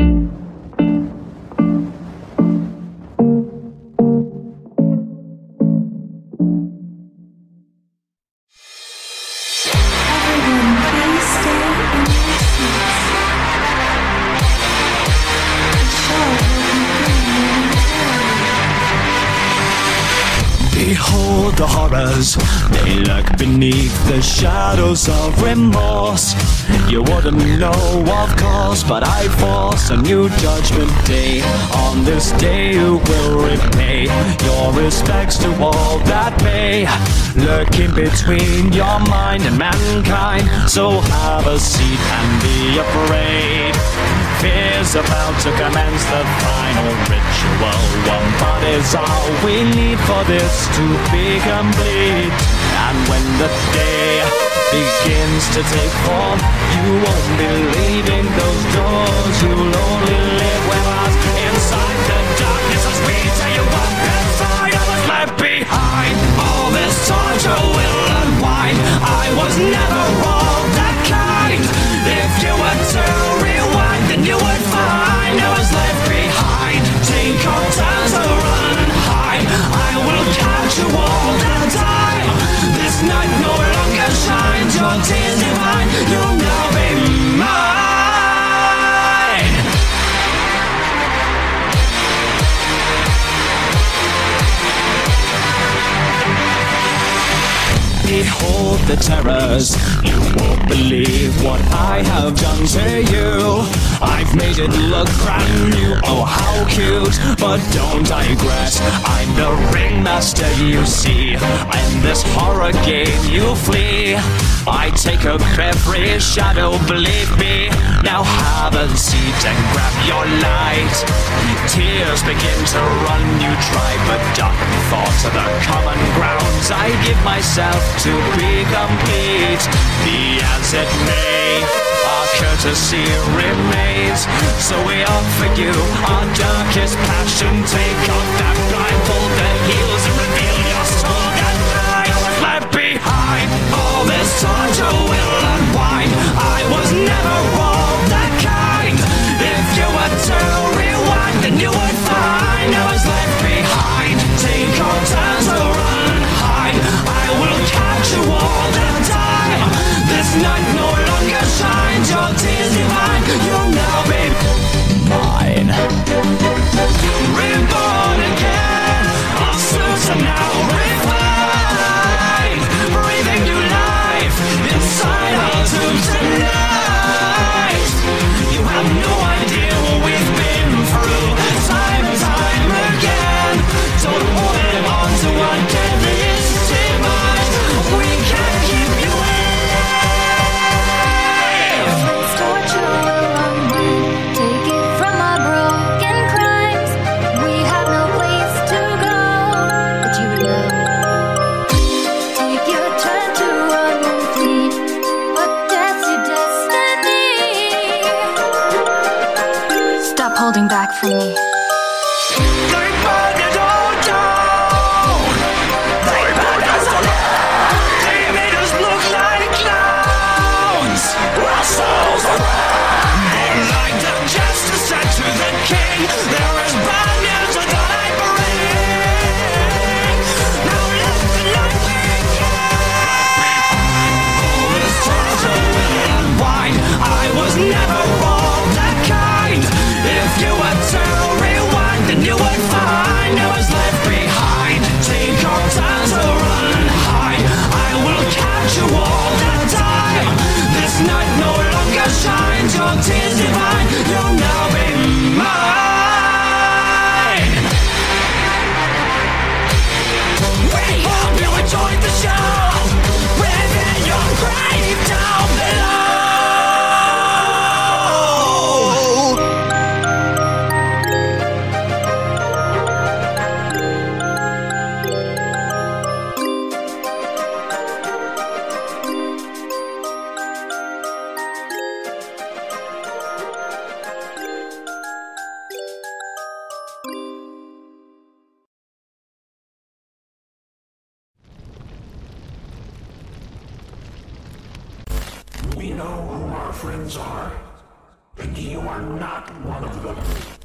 Everyone, Behold the horrors, they lurk beneath the shadows of remorse. You wouldn't know, of course, but I force a new judgment day. On this day, you will repay your respects to all that may lurk in between your mind and mankind. So have a seat and be afraid. Fear's about to commence the final ritual. Is all we need for this to be complete. And when the day begins to take form, you won't be Behold the terrors. You won't believe what I have done to you. I've made it look brand new. Oh, how cute. But don't digress. I'm the ringmaster, you see. In this horror game, you flee. I take up every shadow, believe me. Now have a seat and grab your light. Tears begin to run, you try, but dark thoughts are the common I give myself to be complete. The as it may, our courtesy remains. So we offer you our darkest passion. Take off that blindfold Your tears divine. You'll now be mine. Reborn again. Our suits are now refined. Breathing new life inside our tubes holding back from me. Tears divine. You'll now be mine. We hope you enjoyed the show. Within your grave down below. We know who our friends are, and You are not one of them.